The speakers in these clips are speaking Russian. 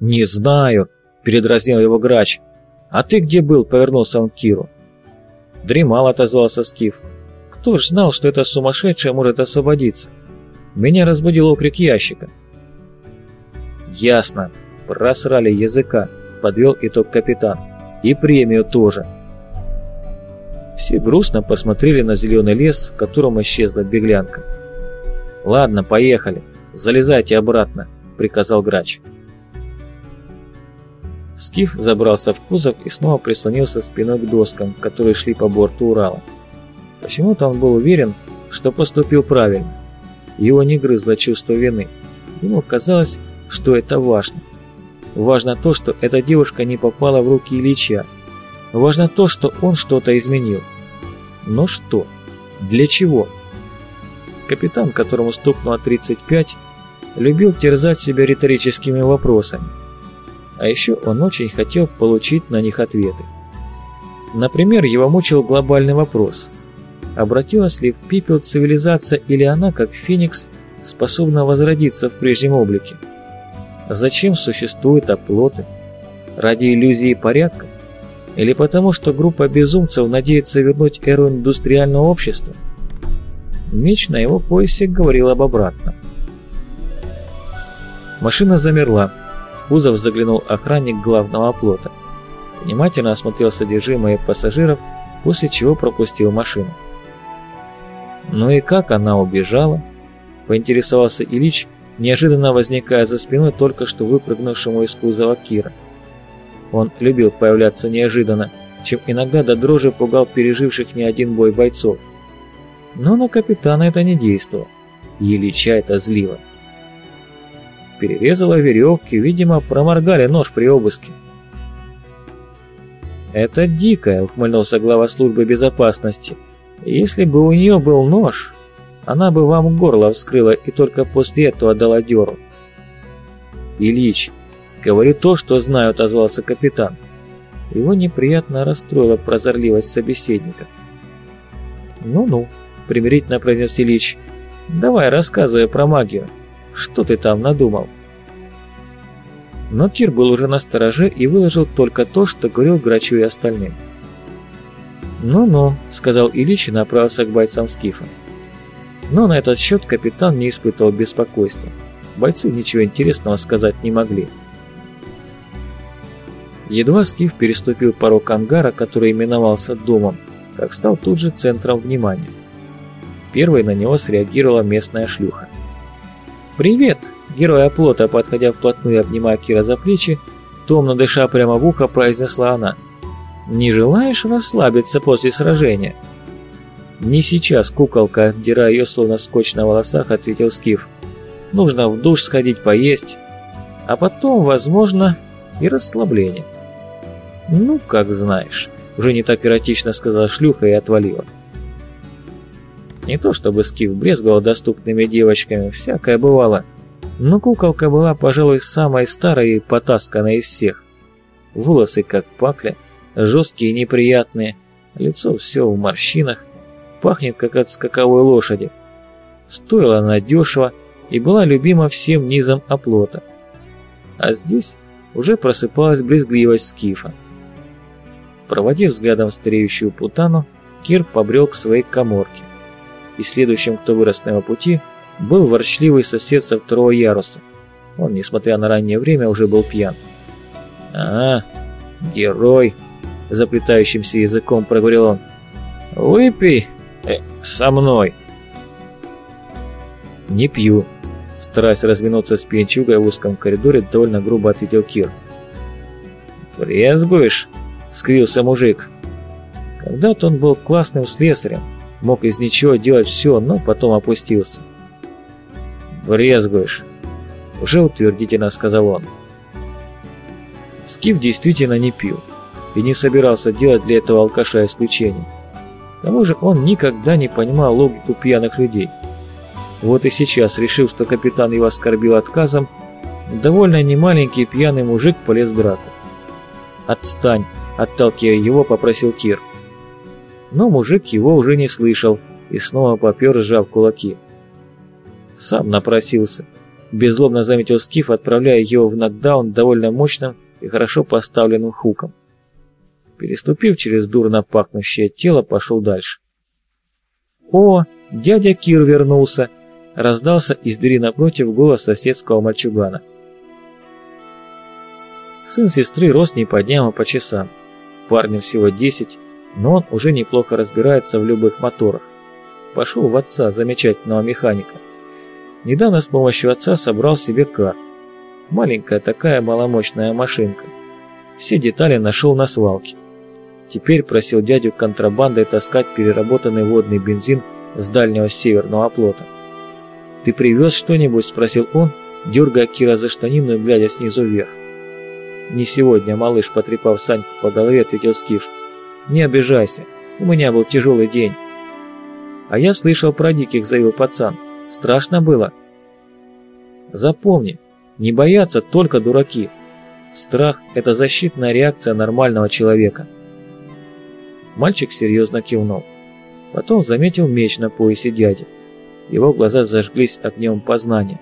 «Не знаю», — передразнил его грач. «А ты где был?» — повернулся он к Киру. «Дремал», — отозвался Скиф. «Кто ж знал, что эта сумасшедшая может освободиться? Меня разбудил окрик ящика». «Ясно. Просрали языка», — подвел итог капитан. «И премию тоже». Все грустно посмотрели на зеленый лес, в котором исчезла беглянка. «Ладно, поехали. Залезайте обратно», — приказал грач. Скиф забрался в кузов и снова прислонился спиной к доскам, которые шли по борту Урала. Почему-то он был уверен, что поступил правильно. Его не грызло чувство вины. Ему казалось, что это важно. Важно то, что эта девушка не попала в руки Ильича. Важно то, что он что-то изменил. Но что? Для чего? Капитан, которому стукнуло 35, любил терзать себя риторическими вопросами. А еще он очень хотел получить на них ответы. Например, его мучил глобальный вопрос. Обратилась ли в пепел цивилизация или она, как феникс, способна возродиться в прежнем облике? Зачем существуют оплоты? Ради иллюзии порядка? Или потому, что группа безумцев надеется вернуть эру индустриального общества? Меч на его поясе говорил об обратном. Машина замерла. Кузов заглянул охранник главного оплота. Внимательно осмотрел содержимое пассажиров, после чего пропустил машину. «Ну и как она убежала?» — поинтересовался Ильич, неожиданно возникая за спиной только что выпрыгнувшему из кузова Кира. Он любил появляться неожиданно, чем иногда до дрожи пугал переживших не один бой бойцов. Но на капитана это не действовало, Ильича это злило. Перерезала веревки, видимо, проморгали нож при обыске. «Это дикая», — ухмыльнулся глава службы безопасности. «Если бы у нее был нож, она бы вам горло вскрыла и только после этого дала дёру». «Ильич, говорю то, что знаю», — отозвался капитан. Его неприятно расстроила прозорливость собеседника. «Ну-ну», — примирительно произнес Ильич, — «давай рассказывай про магию. Что ты там надумал?» Но Кир был уже на стороже и выложил только то, что говорил Грачу и остальным. «Ну-ну», — сказал Ильич и направился к бойцам Скифа. Но на этот счет капитан не испытывал беспокойства. Бойцы ничего интересного сказать не могли. Едва Скиф переступил порог ангара, который именовался домом, как стал тут же центром внимания. Первой на него среагировала местная шлюха. «Привет!» — герой оплота, подходя вплотную и обнимая Кира за плечи, томно дыша прямо в ухо, произнесла она. «Не желаешь расслабиться после сражения?» «Не сейчас, куколка», — отдирая ее словно скотч на волосах, ответил Скиф. «Нужно в душ сходить, поесть, а потом, возможно, и расслабление». «Ну, как знаешь», — уже не так эротично сказала шлюха и отвалила. Не то чтобы Скиф брезговал доступными девочками, всякое бывало, но куколка была, пожалуй, самой старой и потасканной из всех. Волосы как пакля, жесткие и неприятные, лицо все в морщинах, пахнет как от скаковой лошади. Стоила она дешево и была любима всем низом оплота. А здесь уже просыпалась брезгливость Скифа. Проводив взглядом стареющую путану, Кир побрел к своей коморке. И следующим, кто вырос на его пути, был ворчливый сосед со второго яруса. Он, несмотря на раннее время, уже был пьян. «А, герой!» — заплетающимся языком проговорил он. «Выпей Э, со мной. Не пью. Стараясь развернуться с пьянчугой в узком коридоре, довольно грубо ответил Кир. «Брезгуешь?» — скривился мужик. Когда-то он был классным слесарем, мог из ничего делать все, но потом опустился. «Брезгуешь?» — уже утвердительно сказал он. Скиф действительно не пил и не собирался делать для этого алкаша исключение. К тому же он никогда не понимал логику пьяных людей. Вот и сейчас, решив, что капитан его оскорбил отказом, довольно немаленький пьяный мужик полез к брату. «Отстань!» — отталкивая его, попросил Кир. Но мужик его уже не слышал и снова попер, сжав кулаки. Сам напросился. Беззлобно заметил Скиф, отправляя его в нокдаун довольно мощным и хорошо поставленным хуком. Переступив через дурно пахнущее тело, пошел дальше. «О, дядя Кир вернулся!» — раздался из двери напротив голос соседского мальчугана. Сын сестры рос не по дням, а по часам. Парню всего десять, но он уже неплохо разбирается в любых моторах. Пошел в отца, замечательного механика. Недавно с помощью отца собрал себе карт. Маленькая такая маломощная машинка. Все детали нашел на свалке. Теперь просил дядю контрабандой таскать переработанный водный бензин с дальнего северного оплота. «Ты привез что-нибудь?» – спросил он, дергая Кира за штанину и глядя снизу вверх. «Не сегодня, малыш», – потрепав Саньку по голове, ответил Скиф. «Не обижайся, у меня был тяжелый день». «А я слышал про диких», – заявил пацан. «Страшно было?» «Запомни, не боятся только дураки. Страх – это защитная реакция нормального человека». Мальчик серьезно кивнул. Потом заметил меч на поясе дяди. Его глаза зажглись огнем познания.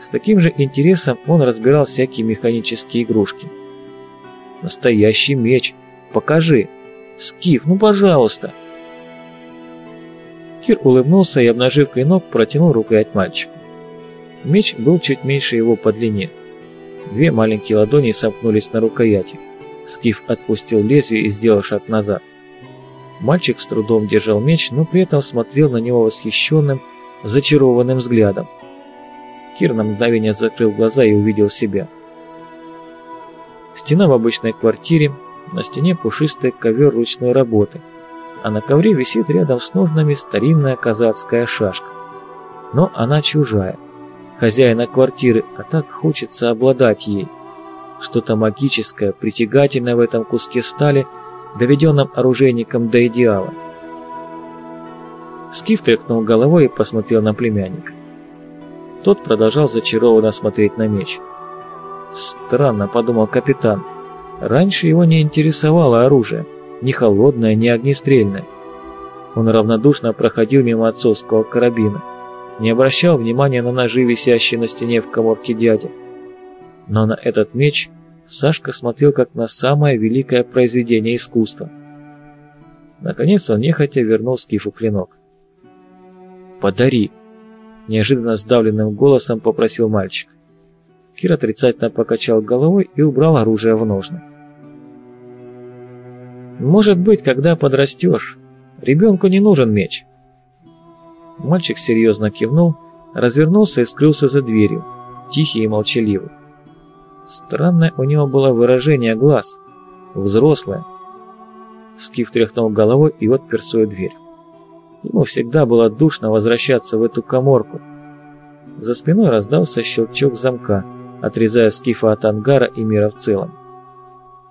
С таким же интересом он разбирал всякие механические игрушки. «Настоящий меч! Покажи! Скиф, ну пожалуйста!» Кир улыбнулся и, обнажив клинок, протянул рукоять мальчику. Меч был чуть меньше его по длине. Две маленькие ладони сомкнулись на рукояти. Скиф отпустил лезвие и сделал шаг назад. Мальчик с трудом держал меч, но при этом смотрел на него восхищенным, зачарованным взглядом. Кир на мгновение закрыл глаза и увидел себя. Стена в обычной квартире, на стене пушистый ковер ручной работы, а на ковре висит рядом с ножнами старинная казацкая шашка. Но она чужая, хозяина квартиры, а так хочется обладать ей. Что-то магическое, притягательное в этом куске стали – доведенным оружейником до идеала. Скиф тряхнул головой и посмотрел на племянника. Тот продолжал зачарованно смотреть на меч. «Странно», — подумал капитан. «Раньше его не интересовало оружие, ни холодное, ни огнестрельное. Он равнодушно проходил мимо отцовского карабина, не обращал внимания на ножи, висящие на стене в коморке дяди. Но на этот меч Сашка смотрел как на самое великое произведение искусства. Наконец он нехотя вернул Скифу клинок. «Подари!» – неожиданно сдавленным голосом попросил мальчик. Кир отрицательно покачал головой и убрал оружие в ножны. «Может быть, когда подрастешь, ребенку не нужен меч». Мальчик серьезно кивнул, развернулся и скрылся за дверью, тихий и молчаливый. Странное у него было выражение глаз. Взрослое. Скиф тряхнул головой и отпер свою дверь. Ему всегда было душно возвращаться в эту коморку. За спиной раздался щелчок замка, отрезая Скифа от ангара и мира в целом.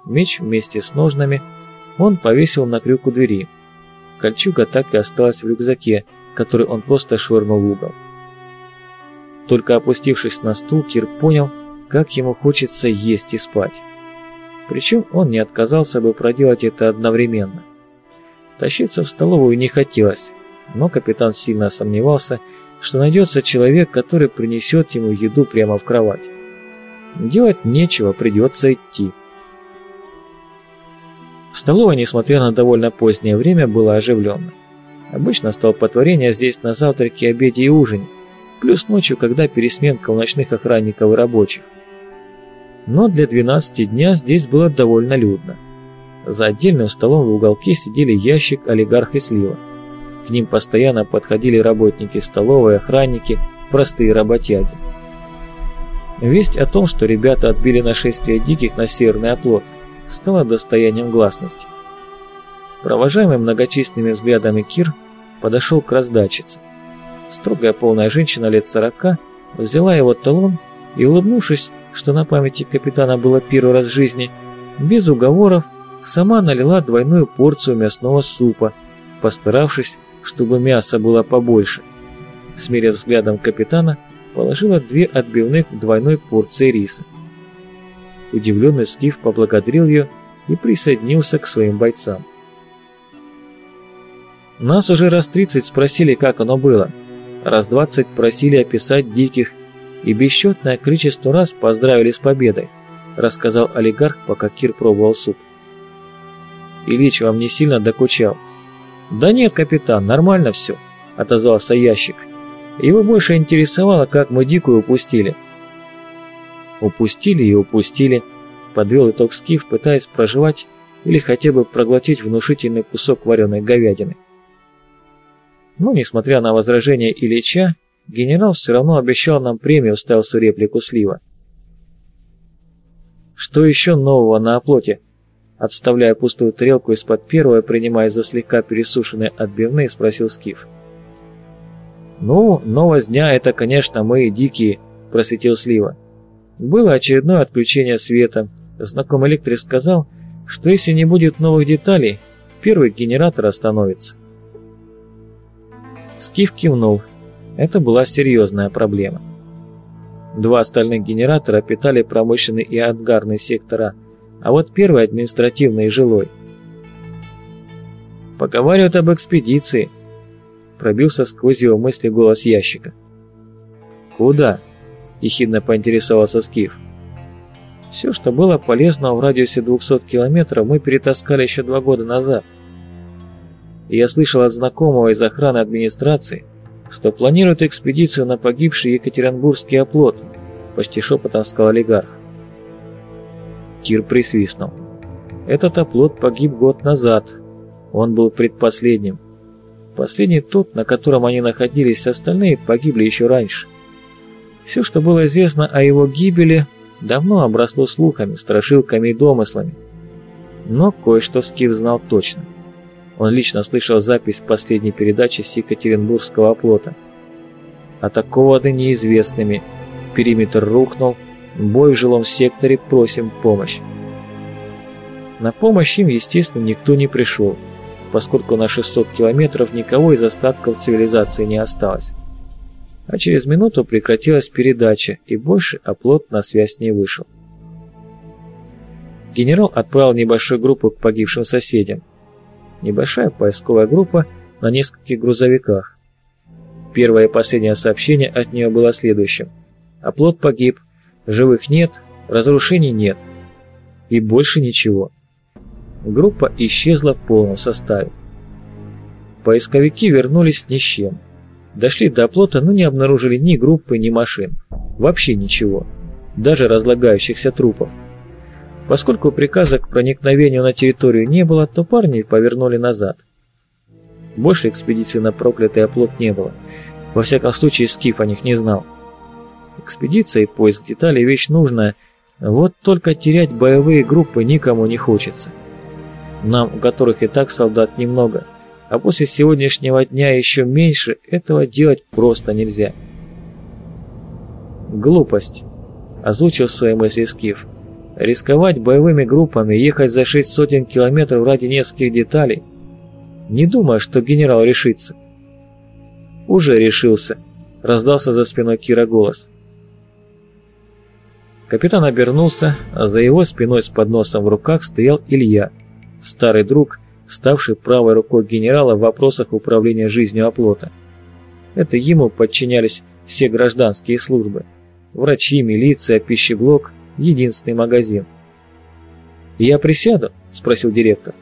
Меч вместе с ножнами он повесил на крюк у двери. Кольчуга так и осталась в рюкзаке, который он просто швырнул в угол. Только опустившись на стул, Кир понял, как ему хочется есть и спать. Причем он не отказался бы проделать это одновременно. Тащиться в столовую не хотелось, но капитан сильно сомневался, что найдется человек, который принесет ему еду прямо в кровать. Делать нечего, придется идти. Столовая, несмотря на довольно позднее время, была оживленна. Обычно столпотворение здесь на завтраке, обеде и ужине, плюс ночью, когда пересменка у ночных охранников и рабочих но для 12 дня здесь было довольно людно. За отдельным столом в уголке сидели ящик, олигарх и слива. К ним постоянно подходили работники столовой, охранники, простые работяги. Весть о том, что ребята отбили нашествие диких на северный оплот, стала достоянием гласности. Провожаемый многочисленными взглядами Кир подошел к раздачице. Строгая полная женщина лет сорока взяла его талон и, улыбнувшись, что на памяти капитана было первый раз в жизни, без уговоров, сама налила двойную порцию мясного супа, постаравшись, чтобы мяса было побольше. Смерив взглядом капитана, положила две отбивных двойной порции риса. Удивленный Скиф поблагодарил ее и присоединился к своим бойцам. Нас уже раз тридцать спросили, как оно было. Раз двадцать просили описать диких и бесчетное количество раз поздравили с победой, рассказал олигарх, пока Кир пробовал суп. Ильич вам не сильно докучал. Да нет, капитан, нормально все, отозвался ящик. Его больше интересовало, как мы дикую упустили. Упустили и упустили, подвел итог Скиф, пытаясь проживать или хотя бы проглотить внушительный кусок вареной говядины. Но, несмотря на возражения Ильича, генерал все равно обещал нам премию, ставил свою реплику Слива. «Что еще нового на оплоте?» Отставляя пустую тарелку из-под первого, принимаясь за слегка пересушенные отбивные, спросил Скиф. «Ну, новость дня — это, конечно, мы дикие», — просветил Слива. Было очередное отключение света. Знакомый электрик сказал, что если не будет новых деталей, первый генератор остановится. Скиф кивнул. Это была серьезная проблема. Два остальных генератора питали промышленный и ангарный сектора, а вот первый административный и жилой. «Поговаривают об экспедиции», — пробился сквозь его мысли голос ящика. «Куда?» — ехидно поинтересовался Скиф. «Все, что было полезного в радиусе 200 километров, мы перетаскали еще два года назад. И я слышал от знакомого из охраны администрации, что планируют экспедицию на погибший Екатеринбургский оплот», — почти шепотом сказал олигарх. Кир присвистнул. «Этот оплот погиб год назад. Он был предпоследним. Последний тот, на котором они находились, остальные погибли еще раньше». Все, что было известно о его гибели, давно обросло слухами, страшилками и домыслами. Но кое-что Скиф знал точно. Он лично слышал запись последней передачи с Екатеринбургского оплота. Атакованы неизвестными. Периметр рухнул. Бой в жилом секторе, просим помощь. На помощь им, естественно, никто не пришел, поскольку на 600 километров никого из остатков цивилизации не осталось а через минуту прекратилась передача, и больше оплот на связь не вышел. Генерал отправил небольшую группу к погибшим соседям. Небольшая поисковая группа на нескольких грузовиках. Первое и последнее сообщение от нее было следующим. Оплот погиб, живых нет, разрушений нет. И больше ничего. Группа исчезла в полном составе. Поисковики вернулись ни с чем. Дошли до оплота, но не обнаружили ни группы, ни машин. Вообще ничего. Даже разлагающихся трупов. Поскольку приказа к проникновению на территорию не было, то парни повернули назад. Больше экспедиции на проклятый оплот не было. Во всяком случае, Скиф о них не знал. Экспедиция и поиск деталей – вещь нужная, вот только терять боевые группы никому не хочется. Нам, у которых и так солдат немного – а после сегодняшнего дня еще меньше, этого делать просто нельзя. Глупость, озвучил свои мысли Скиф. Рисковать боевыми группами, ехать за шесть сотен километров ради нескольких деталей. Не думаю, что генерал решится. Уже решился, раздался за спиной Кира голос. Капитан обернулся, а за его спиной с подносом в руках стоял Илья, старый друг, ставший правой рукой генерала в вопросах управления жизнью оплота. Это ему подчинялись все гражданские службы. Врачи, милиция, пищеблок, единственный магазин. «Я присяду?» – спросил директор.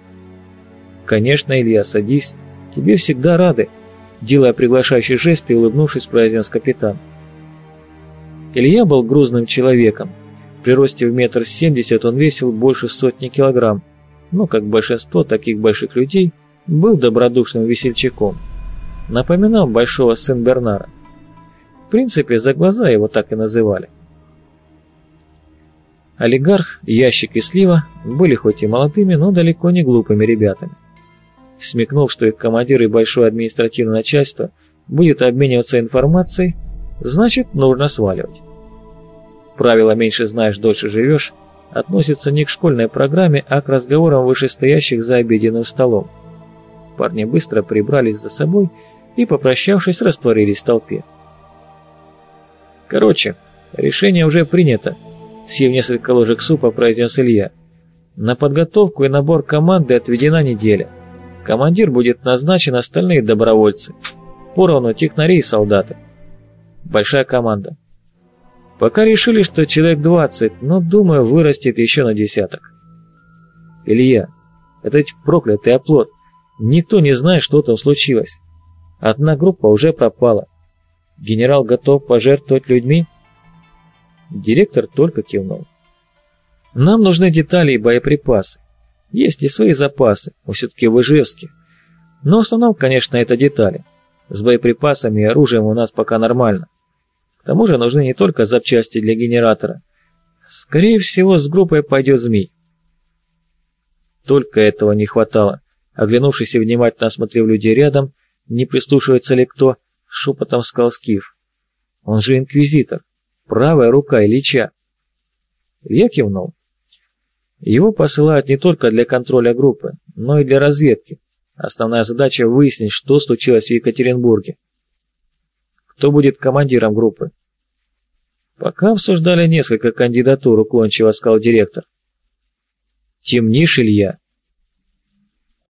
«Конечно, Илья, садись. Тебе всегда рады», – делая приглашающий жест и улыбнувшись, произнес капитан. Илья был грузным человеком. При росте в метр семьдесят он весил больше сотни килограмм, но, как большинство таких больших людей, был добродушным весельчаком. Напоминал большого Сен-Бернара. В принципе, за глаза его так и называли. Олигарх, Ящик и Слива были хоть и молодыми, но далеко не глупыми ребятами. Смекнув, что их командир и большое административное начальство будет обмениваться информацией, значит, нужно сваливать. Правило «меньше знаешь, дольше живешь» относится не к школьной программе, а к разговорам вышестоящих за обеденным столом. Парни быстро прибрались за собой и, попрощавшись, растворились в толпе. «Короче, решение уже принято», — съев несколько ложек супа, произнес Илья. «На подготовку и набор команды отведена неделя. Командир будет назначен, остальные добровольцы. Поровну технари и солдаты. Большая команда. Пока решили, что человек 20, но, думаю, вырастет еще на десяток. Илья, это ведь проклятый оплот. Никто не знает, что там случилось. Одна группа уже пропала. Генерал готов пожертвовать людьми? Директор только кивнул. Нам нужны детали и боеприпасы. Есть и свои запасы, мы все-таки в Ижевске. Но в основном, конечно, это детали. С боеприпасами и оружием у нас пока нормально. Тому же нужны не только запчасти для генератора. Скорее всего, с группой пойдет змей. Только этого не хватало. Оглянувшись и внимательно осмотрев людей рядом, не прислушивается ли кто, шепотом сказал Скиф. Он же инквизитор, правая рука Ильича. Я кивнул. Его посылают не только для контроля группы, но и для разведки. Основная задача выяснить, что случилось в Екатеринбурге. Кто будет командиром группы? Пока обсуждали несколько кандидатур, уклончиво сказал директор. Темнишь, Илья.